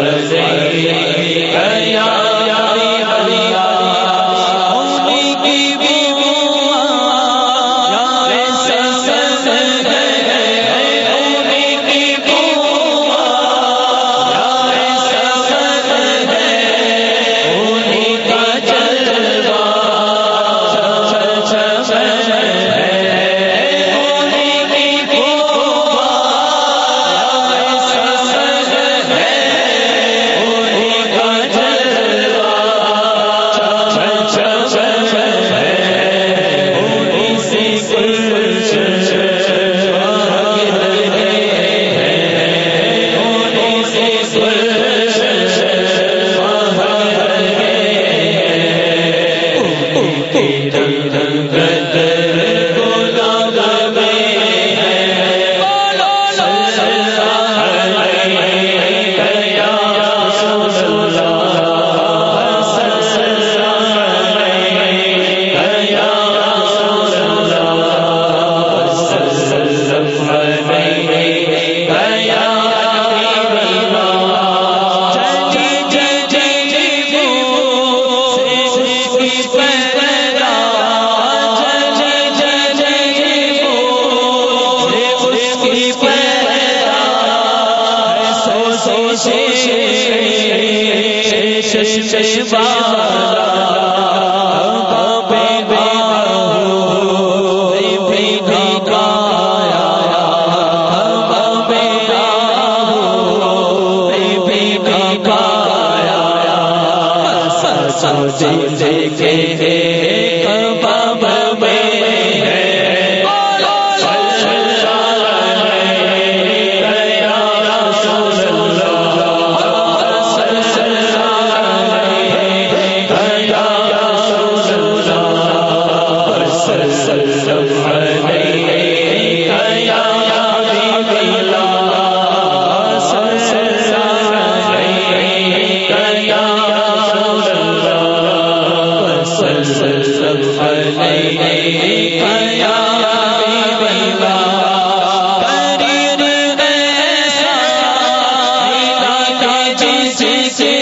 پر سے دیکھے سے